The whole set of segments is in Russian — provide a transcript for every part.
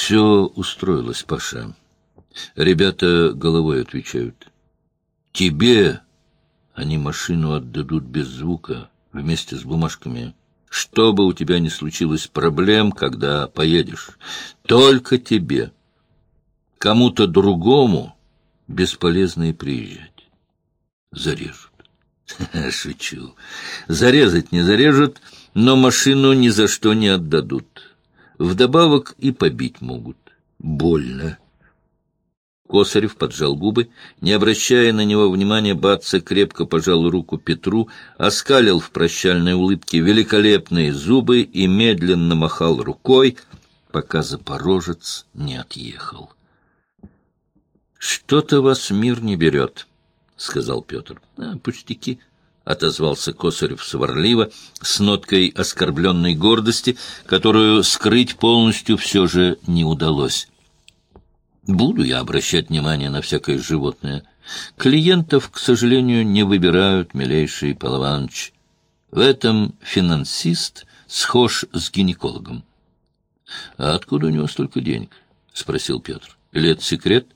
Все устроилось, Паша. Ребята головой отвечают. Тебе они машину отдадут без звука, вместе с бумажками. Что бы у тебя ни случилось проблем, когда поедешь, только тебе. Кому-то другому бесполезно и приезжать. Зарежут. Шучу. Зарезать не зарежут, но машину ни за что не отдадут. Вдобавок и побить могут. Больно. Косарев поджал губы. Не обращая на него внимания, Баца крепко пожал руку Петру, оскалил в прощальной улыбке великолепные зубы и медленно махал рукой, пока запорожец не отъехал. — Что-то вас мир не берет, — сказал Петр. А, — Пустяки, — отозвался Косарев сварливо, с ноткой оскорбленной гордости, которую скрыть полностью все же не удалось. Буду я обращать внимание на всякое животное. Клиентов, к сожалению, не выбирают, милейший Павлович. В этом финансист схож с гинекологом. — А откуда у него столько денег? — спросил Петр. — Или это секрет?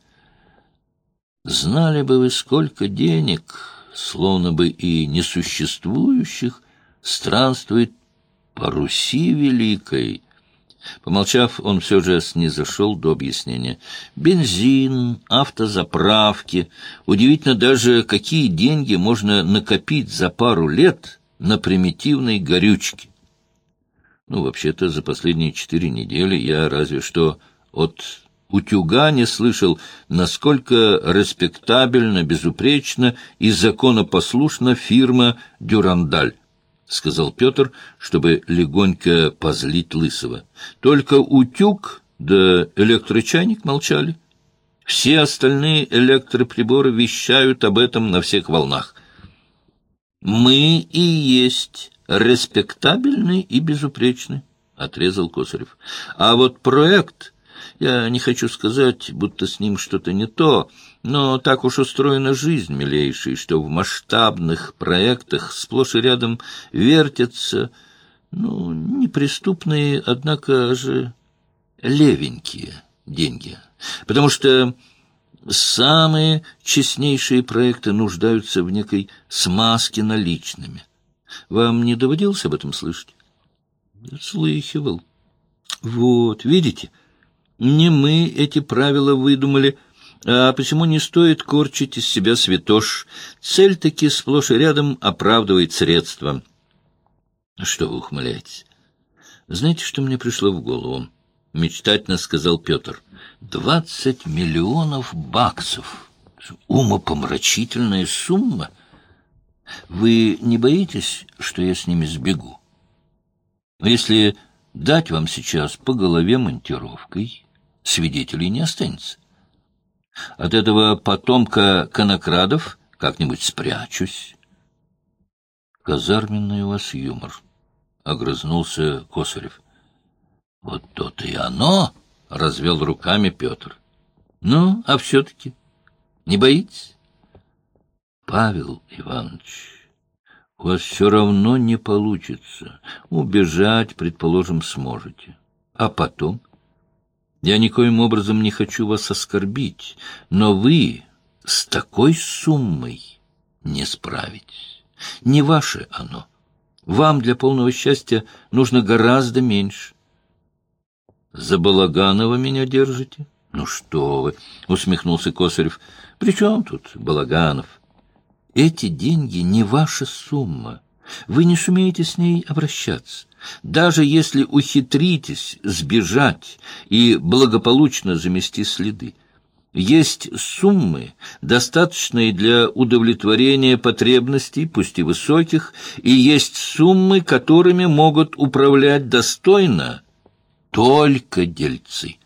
— Знали бы вы, сколько денег, словно бы и несуществующих, странствует по Руси Великой, Помолчав, он все же снизошел до объяснения. Бензин, автозаправки. Удивительно даже, какие деньги можно накопить за пару лет на примитивной горючке. Ну, вообще-то, за последние четыре недели я разве что от утюга не слышал, насколько респектабельно, безупречно и законопослушна фирма «Дюрандаль». — сказал Петр, чтобы легонько позлить Лысого. Только утюг да электрочайник молчали. Все остальные электроприборы вещают об этом на всех волнах. «Мы и есть респектабельны и безупречны», — отрезал Косарев. «А вот проект я не хочу сказать, будто с ним что-то не то, но так уж устроена жизнь, милейший, что в масштабных проектах сплошь и рядом вертятся, ну, неприступные, однако же левенькие деньги. Потому что самые честнейшие проекты нуждаются в некой смазке наличными. Вам не доводилось об этом слышать? Слыхивал. Вот, видите, — не мы эти правила выдумали, а почему не стоит корчить из себя святош? Цель таки сплошь и рядом оправдывает средства. Что вы ухмыляетесь? Знаете, что мне пришло в голову? Мечтательно сказал Петр. Двадцать миллионов баксов. Умопомрачительная сумма. Вы не боитесь, что я с ними сбегу? Если дать вам сейчас по голове монтировкой свидетелей не останется. От этого потомка конокрадов как-нибудь спрячусь. Казарменный у вас юмор, — огрызнулся Косарев. Вот то-то и оно, — развел руками Петр. Ну, а все-таки не боитесь? Павел Иванович, у вас все равно не получится. Убежать, предположим, сможете. А потом... Я никоим образом не хочу вас оскорбить, но вы с такой суммой не справитесь. Не ваше оно. Вам для полного счастья нужно гораздо меньше. За Балаганова меня держите? Ну что вы, усмехнулся Косарев. При чем тут Балаганов? Эти деньги не ваша сумма. Вы не сумеете с ней обращаться. Даже если ухитритесь сбежать и благополучно замести следы, есть суммы, достаточные для удовлетворения потребностей, пусть и высоких, и есть суммы, которыми могут управлять достойно только дельцы.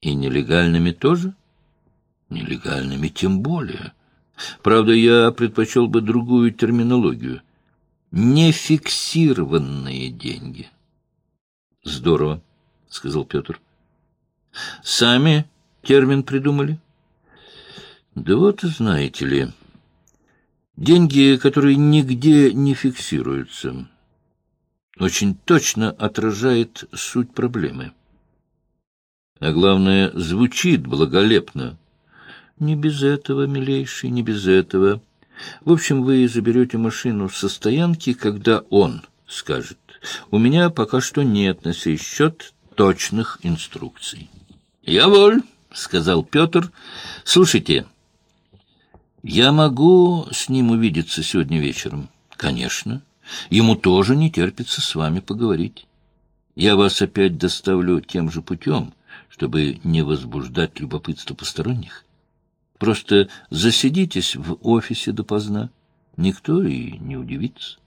И нелегальными тоже? Нелегальными тем более. Правда, я предпочел бы другую терминологию — нефиксированные деньги. — Здорово, — сказал Петр. — Сами термин придумали? — Да вот, знаете ли, деньги, которые нигде не фиксируются, очень точно отражает суть проблемы. А главное, звучит благолепно. Не без этого, милейший, не без этого. В общем, вы заберете машину со стоянки, когда он скажет. У меня пока что нет на сей счет точных инструкций. — Я воль, — сказал Петр. — Слушайте, я могу с ним увидеться сегодня вечером? — Конечно. Ему тоже не терпится с вами поговорить. Я вас опять доставлю тем же путем, чтобы не возбуждать любопытство посторонних. Просто засидитесь в офисе допоздна. Никто и не удивится.